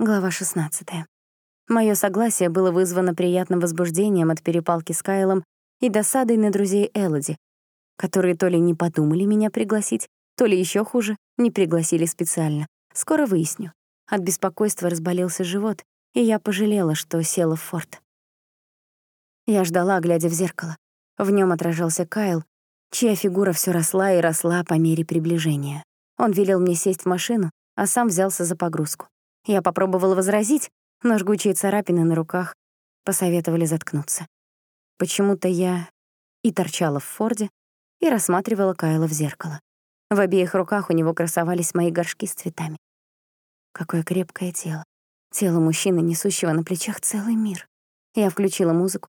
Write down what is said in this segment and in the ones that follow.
Глава 16. Моё согласие было вызвано приятным возбуждением от перепалки с Кайлом и досадой на друзей Элоди, которые то ли не подумали меня пригласить, то ли ещё хуже, не пригласили специально. Скоро выясню. От беспокойства разболелся живот, и я пожалела, что села в форт. Я ждала, глядя в зеркало. В нём отражался Кайл, чья фигура всё росла и росла по мере приближения. Он велел мне сесть в машину, а сам взялся за погрузку. Я попробовала возразить, но жгучие царапины на руках посоветовали заткнуться. Почему-то я и торчала в Форде, и рассматривала Кайла в зеркало. В обеих руках у него красовались мои горшки с цветами. Какое крепкое тело. Тело мужчины, несущего на плечах целый мир. Я включила музыку.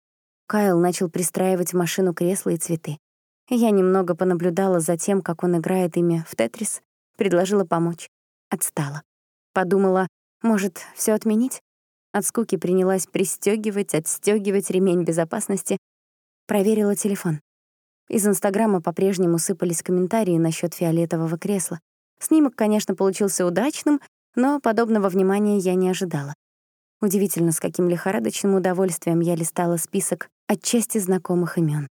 Кайл начал пристраивать в машину кресла и цветы. Я немного понаблюдала за тем, как он играет ими в тетрис, предложила помочь. Отстала. Подумала, может, все отменить? От скуки принялась пристегивать, отстегивать ремень безопасности. Проверила телефон. Из Инстаграма по-прежнему сыпались комментарии насчет фиолетового кресла. Снимок, конечно, получился удачным, но подобного внимания я не ожидала. Удивительно, с каким лихорадочным удовольствием я листала список отчасти знакомых имен.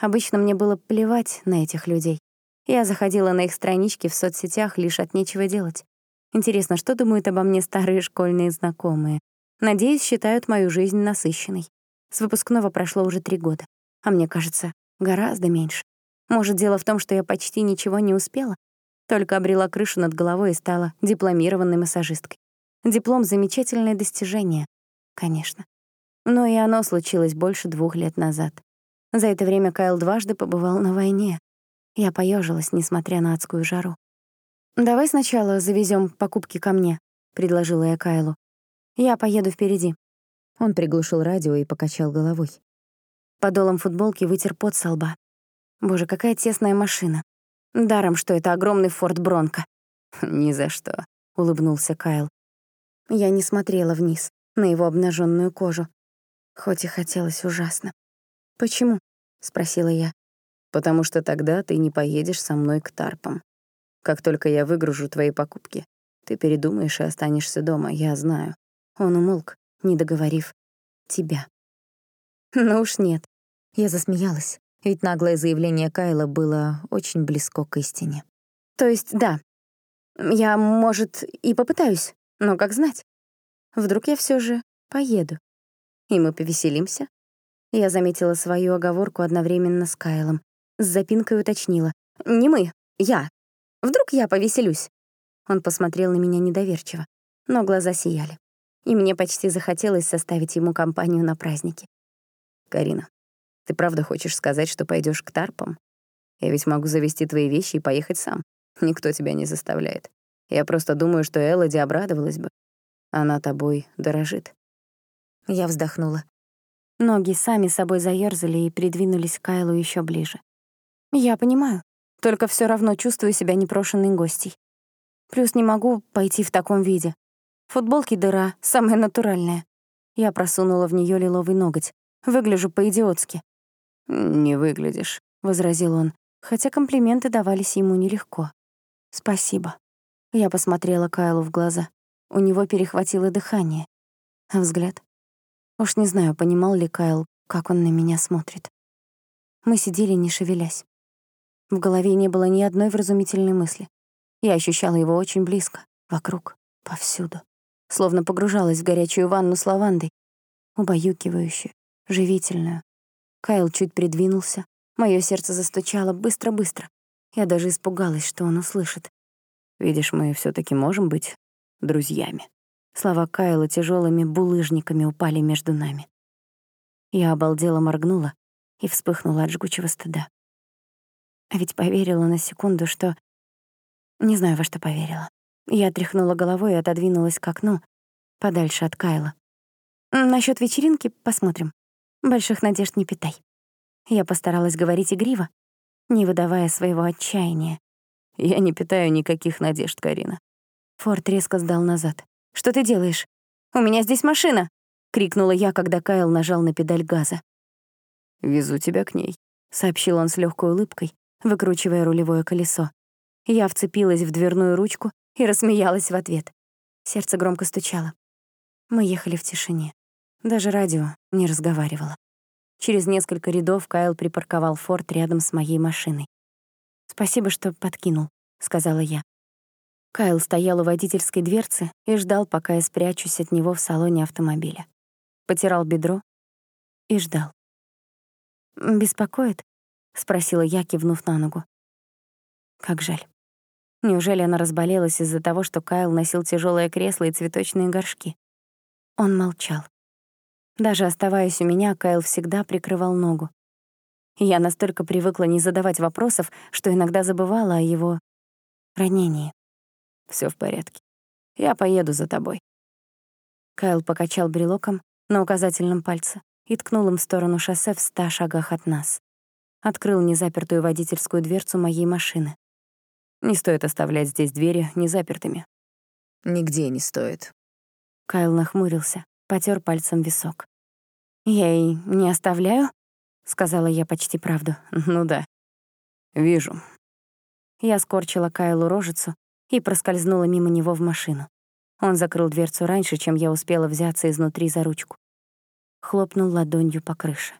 Обычно мне было плевать на этих людей. Я заходила на их странички в соцсетях лишь от нечего делать. Интересно, что думают обо мне старые школьные знакомые? Надеюсь, считают мою жизнь насыщенной. С выпускного прошло уже три года, а мне кажется, гораздо меньше. Может, дело в том, что я почти ничего не успела, только обрела крышу над головой и стала дипломированной массажисткой. Диплом — замечательное достижение, конечно. Но и оно случилось больше двух лет назад. За это время Кайл дважды побывал на войне. Я поежилась, несмотря на адскую жару. «Давай сначала завезем покупки ко мне», — предложила я Кайлу. «Я поеду впереди». Он приглушил радио и покачал головой. Подолом футболки вытер пот со лба. Боже, какая тесная машина. Даром, что это огромный Форд Бронко. «Ни за что», — улыбнулся Кайл. Я не смотрела вниз, на его обнаженную кожу, хоть и хотелось ужасно. «Почему?» — спросила я. «Потому что тогда ты не поедешь со мной к Тарпам. Как только я выгружу твои покупки, ты передумаешь и останешься дома, я знаю. Он умолк, не договорив. Тебя. Ну уж нет. Я засмеялась, ведь наглое заявление Кайла было очень близко к истине. То есть, да, я, может, и попытаюсь, но как знать. Вдруг я все же поеду, и мы повеселимся. Я заметила свою оговорку одновременно с Кайлом. С запинкой уточнила. «Не мы, я, Вдруг я повеселюсь?» Он посмотрел на меня недоверчиво, но глаза сияли. И мне почти захотелось составить ему компанию на празднике. «Карина, ты правда хочешь сказать, что пойдешь к Тарпам? Я ведь могу завести твои вещи и поехать сам. Никто тебя не заставляет. Я просто думаю, что Элоди обрадовалась бы. Она тобой дорожит». Я вздохнула. Ноги сами собой заёрзали и придвинулись к Кайлу ещё ближе. «Я понимаю. Только все равно чувствую себя непрошенной гостей. Плюс не могу пойти в таком виде. Футболки дыра, самая натуральная. Я просунула в нее лиловый ноготь. Выгляжу по-идиотски. «Не выглядишь», — возразил он, хотя комплименты давались ему нелегко. «Спасибо». Я посмотрела Кайлу в глаза. У него перехватило дыхание. А взгляд? Уж не знаю, понимал ли Кайл, как он на меня смотрит. Мы сидели, не шевелясь. В голове не было ни одной вразумительной мысли. Я ощущала его очень близко, вокруг, повсюду. Словно погружалась в горячую ванну с лавандой, убаюкивающую, живительную. Кайл чуть придвинулся. Моё сердце застучало быстро-быстро. Я даже испугалась, что он услышит. «Видишь, мы все таки можем быть друзьями». Слова Кайла тяжелыми булыжниками упали между нами. Я обалдела моргнула и вспыхнула от жгучего стыда. А ведь поверила на секунду, что... Не знаю, во что поверила. Я тряхнула головой и отодвинулась к окну, подальше от Кайла. Насчёт вечеринки посмотрим. Больших надежд не питай. Я постаралась говорить игриво, не выдавая своего отчаяния. Я не питаю никаких надежд, Карина. Форд резко сдал назад. «Что ты делаешь? У меня здесь машина!» — крикнула я, когда Кайл нажал на педаль газа. «Везу тебя к ней», — сообщил он с легкой улыбкой, выкручивая рулевое колесо. Я вцепилась в дверную ручку и рассмеялась в ответ. Сердце громко стучало. Мы ехали в тишине. Даже радио не разговаривало. Через несколько рядов Кайл припарковал форт рядом с моей машиной. «Спасибо, что подкинул», — сказала я. Кайл стоял у водительской дверцы и ждал, пока я спрячусь от него в салоне автомобиля. Потирал бедро и ждал. «Беспокоит?» — спросила я, кивнув на ногу. Как жаль. Неужели она разболелась из-за того, что Кайл носил тяжелое кресло и цветочные горшки? Он молчал. Даже оставаясь у меня, Кайл всегда прикрывал ногу. Я настолько привыкла не задавать вопросов, что иногда забывала о его ранении. Все в порядке. Я поеду за тобой». Кайл покачал брелоком на указательном пальце и ткнул им в сторону шоссе в ста шагах от нас. Открыл незапертую водительскую дверцу моей машины. «Не стоит оставлять здесь двери незапертыми». «Нигде не стоит». Кайл нахмурился, потер пальцем висок. «Я и не оставляю?» — сказала я почти правду. «Ну да. Вижу». Я скорчила Кайлу рожицу и проскользнула мимо него в машину. Он закрыл дверцу раньше, чем я успела взяться изнутри за ручку. Хлопнул ладонью по крыше.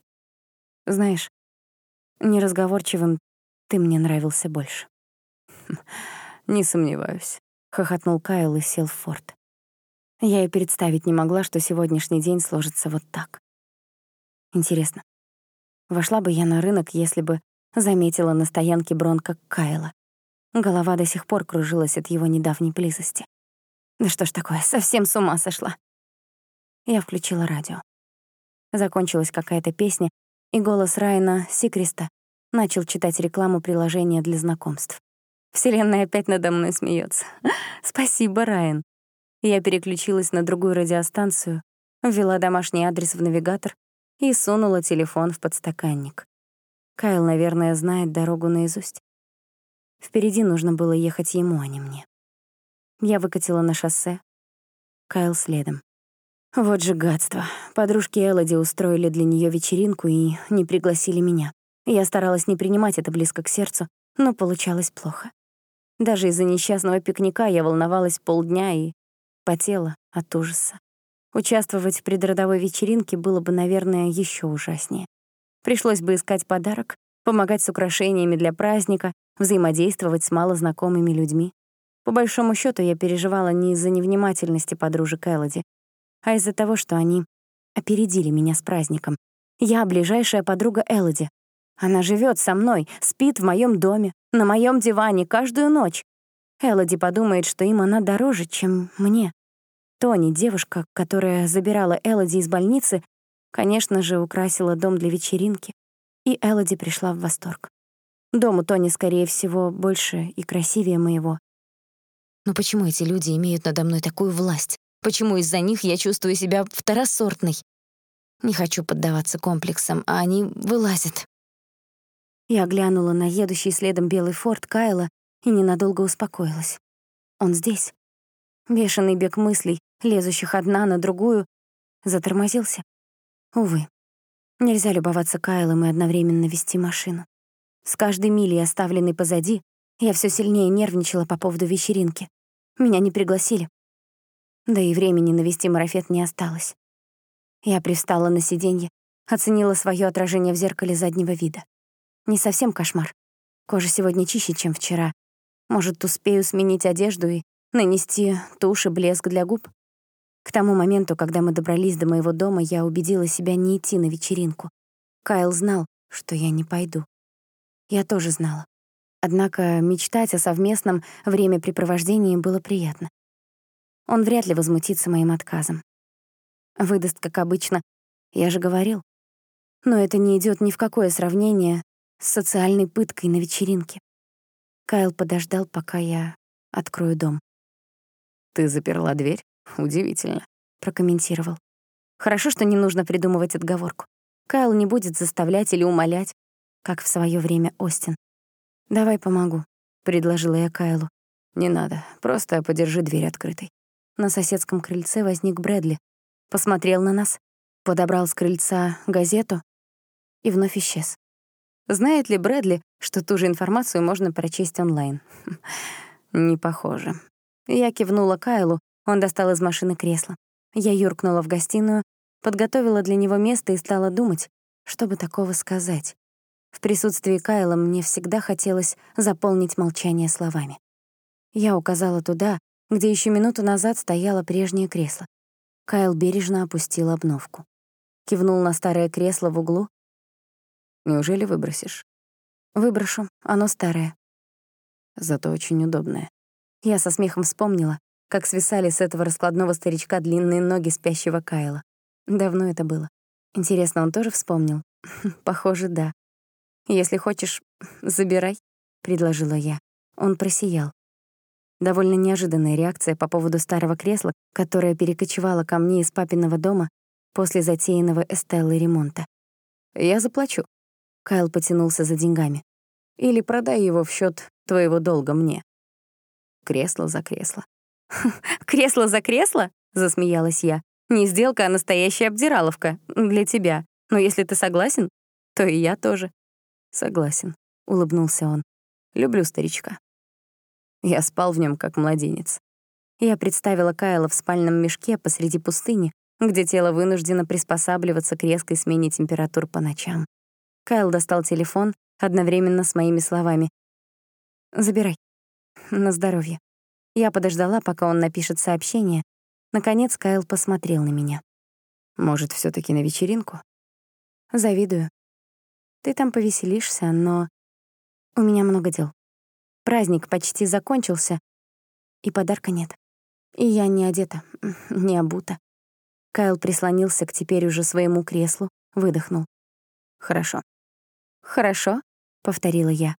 «Знаешь, неразговорчивым ты мне нравился больше». «Не сомневаюсь», — хохотнул Кайл и сел в форт. Я и представить не могла, что сегодняшний день сложится вот так. Интересно, вошла бы я на рынок, если бы заметила на стоянке Бронка Кайла. Голова до сих пор кружилась от его недавней близости. Да что ж такое, совсем с ума сошла. Я включила радио. Закончилась какая-то песня, и голос Райана Сикриста начал читать рекламу приложения для знакомств. Вселенная опять надо мной смеется. Спасибо, Райан. Я переключилась на другую радиостанцию, ввела домашний адрес в навигатор и сунула телефон в подстаканник. Кайл, наверное, знает дорогу наизусть. Впереди нужно было ехать ему, а не мне. Я выкатила на шоссе. Кайл следом. Вот же гадство. Подружки Элоди устроили для нее вечеринку и не пригласили меня. Я старалась не принимать это близко к сердцу, но получалось плохо. Даже из-за несчастного пикника я волновалась полдня и потела от ужаса. Участвовать в предродовой вечеринке было бы, наверное, еще ужаснее. Пришлось бы искать подарок, помогать с украшениями для праздника, взаимодействовать с малознакомыми людьми. По большому счету я переживала не из-за невнимательности подружек Элоди, а из-за того, что они опередили меня с праздником. Я ближайшая подруга Элоди. Она живет со мной, спит в моем доме, на моем диване каждую ночь. Элоди подумает, что им она дороже, чем мне. Тони, девушка, которая забирала Элоди из больницы, конечно же, украсила дом для вечеринки, и Элоди пришла в восторг. Дом у Тони, скорее всего, больше и красивее моего. Но почему эти люди имеют надо мной такую власть? Почему из-за них я чувствую себя второсортной? Не хочу поддаваться комплексам, а они вылазят. Я глянула на едущий следом белый форт Кайла и ненадолго успокоилась. Он здесь. Бешеный бег мыслей лезущих одна на другую, затормозился. Увы, нельзя любоваться Кайлом и одновременно вести машину. С каждой милей, оставленной позади, я все сильнее нервничала по поводу вечеринки. Меня не пригласили. Да и времени навести марафет не осталось. Я привстала на сиденье, оценила свое отражение в зеркале заднего вида. Не совсем кошмар. Кожа сегодня чище, чем вчера. Может, успею сменить одежду и нанести тушь и блеск для губ? К тому моменту, когда мы добрались до моего дома, я убедила себя не идти на вечеринку. Кайл знал, что я не пойду. Я тоже знала. Однако мечтать о совместном времяпрепровождении было приятно. Он вряд ли возмутится моим отказом. Выдаст, как обычно. Я же говорил. Но это не идет ни в какое сравнение с социальной пыткой на вечеринке. Кайл подождал, пока я открою дом. «Ты заперла дверь?» Удивительно, прокомментировал. Хорошо, что не нужно придумывать отговорку. Кайл не будет заставлять или умолять, как в свое время Остин. «Давай помогу», — предложила я Кайлу. «Не надо, просто подержи дверь открытой». На соседском крыльце возник Брэдли, посмотрел на нас, подобрал с крыльца газету и вновь исчез. Знает ли Брэдли, что ту же информацию можно прочесть онлайн? Не похоже. Я кивнула Кайлу, он достал из машины кресло. Я юркнула в гостиную, подготовила для него место и стала думать, чтобы такого сказать. В присутствии Кайла мне всегда хотелось заполнить молчание словами. Я указала туда, где еще минуту назад стояло прежнее кресло. Кайл бережно опустил обновку. Кивнул на старое кресло в углу. «Неужели выбросишь?» «Выброшу, оно старое». «Зато очень удобное». Я со смехом вспомнила, как свисали с этого раскладного старичка длинные ноги спящего Кайла. Давно это было. Интересно, он тоже вспомнил? Похоже, да. «Если хочешь, забирай», — предложила я. Он просиял. Довольно неожиданная реакция по поводу старого кресла, которое перекочевало ко мне из папиного дома после затеянного Эстеллы ремонта. «Я заплачу». Кайл потянулся за деньгами. «Или продай его в счет твоего долга мне». Кресло за кресло. «Кресло за кресло?» — засмеялась я. «Не сделка, а настоящая обдираловка. Для тебя. Но если ты согласен, то и я тоже». «Согласен», — улыбнулся он. «Люблю старичка». Я спал в нем как младенец. Я представила Кайла в спальном мешке посреди пустыни, где тело вынуждено приспосабливаться к резкой смене температур по ночам. Кайл достал телефон одновременно с моими словами. «Забирай. На здоровье». Я подождала, пока он напишет сообщение. Наконец Кайл посмотрел на меня. «Может, все таки на вечеринку?» «Завидую. Ты там повеселишься, но у меня много дел. Праздник почти закончился, и подарка нет. И я не одета, не обута. Кайл прислонился к теперь уже своему креслу, выдохнул. «Хорошо». «Хорошо», — повторила я.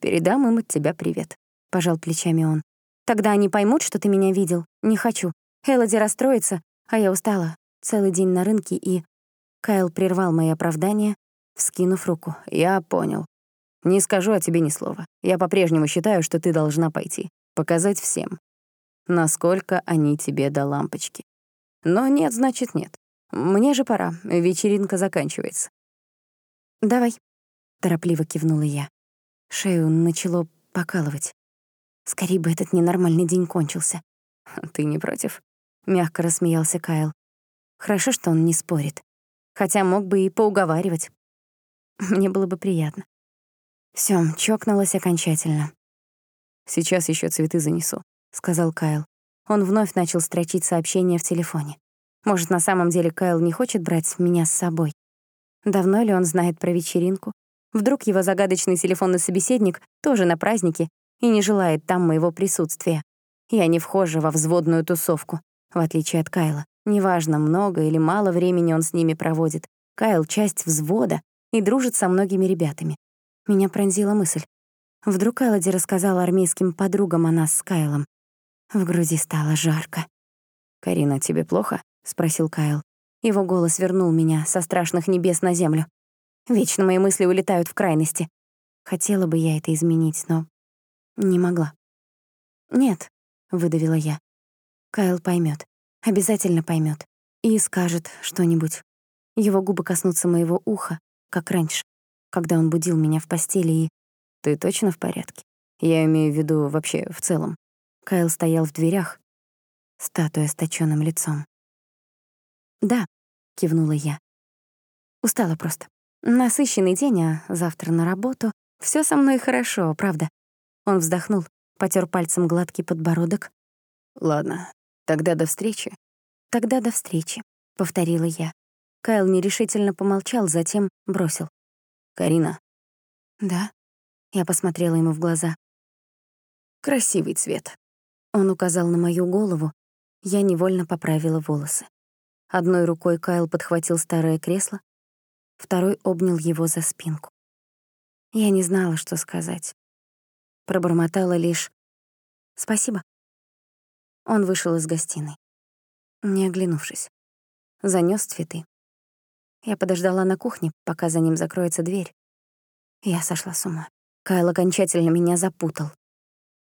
«Передам им от тебя привет», — пожал плечами он. «Тогда они поймут, что ты меня видел. Не хочу. Элоди расстроится, а я устала. Целый день на рынке и...» Кайл прервал мои оправдания, вскинув руку. «Я понял. Не скажу о тебе ни слова. Я по-прежнему считаю, что ты должна пойти. Показать всем. Насколько они тебе до лампочки. Но нет, значит нет. Мне же пора, вечеринка заканчивается. «Давай», — торопливо кивнула я. Шею начало покалывать. Скорее бы этот ненормальный день кончился. «Ты не против?» — мягко рассмеялся Кайл. Хорошо, что он не спорит. Хотя мог бы и поуговаривать. Мне было бы приятно. Всё, чокнулась окончательно. «Сейчас ещё цветы занесу», — сказал Кайл. Он вновь начал строчить сообщения в телефоне. Может, на самом деле Кайл не хочет брать меня с собой? Давно ли он знает про вечеринку? Вдруг его загадочный телефонный собеседник тоже на празднике и не желает там моего присутствия. Я не вхожа во взводную тусовку, в отличие от Кайла. Неважно, много или мало времени он с ними проводит. Кайл — часть взвода и дружит со многими ребятами. Меня пронзила мысль. Вдруг Элоди рассказала армейским подругам о нас с Кайлом. В груди стало жарко. «Карина, тебе плохо?» — спросил Кайл. Его голос вернул меня со страшных небес на землю. Вечно мои мысли улетают в крайности. Хотела бы я это изменить, но не могла. «Нет», — выдавила я. Кайл поймет, обязательно поймет и скажет что-нибудь. Его губы коснутся моего уха, как раньше, когда он будил меня в постели и... «Ты точно в порядке? Я имею в виду вообще в целом». Кайл стоял в дверях, статуя с точёным лицом. «Да», — кивнула я. Устала просто. Насыщенный день, а завтра на работу. Всё со мной хорошо, правда. Он вздохнул, потёр пальцем гладкий подбородок. «Ладно, тогда до встречи». «Тогда до встречи», — повторила я. Кайл нерешительно помолчал, затем бросил. «Карина». «Да?» Я посмотрела ему в глаза. «Красивый цвет». Он указал на мою голову, я невольно поправила волосы. Одной рукой Кайл подхватил старое кресло, второй обнял его за спинку. Я не знала, что сказать. Пробормотала лишь «Спасибо». Он вышел из гостиной, не оглянувшись. Занёс цветы. Я подождала на кухне, пока за ним закроется дверь. Я сошла с ума. Кайл окончательно меня запутал.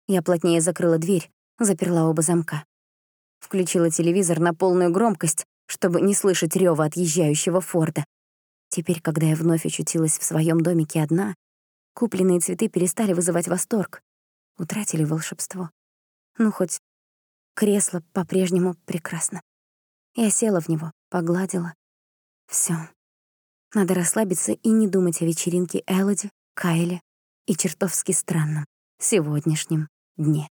Я плотнее закрыла дверь, заперла оба замка. Включила телевизор на полную громкость, чтобы не слышать рёва отъезжающего Форда. Теперь, когда я вновь очутилась в своём домике одна, купленные цветы перестали вызывать восторг, утратили волшебство. Ну, хоть кресло по-прежнему прекрасно. Я села в него, погладила. Все. Надо расслабиться и не думать о вечеринке Элоди, Кайле и чертовски странном сегодняшнем дне.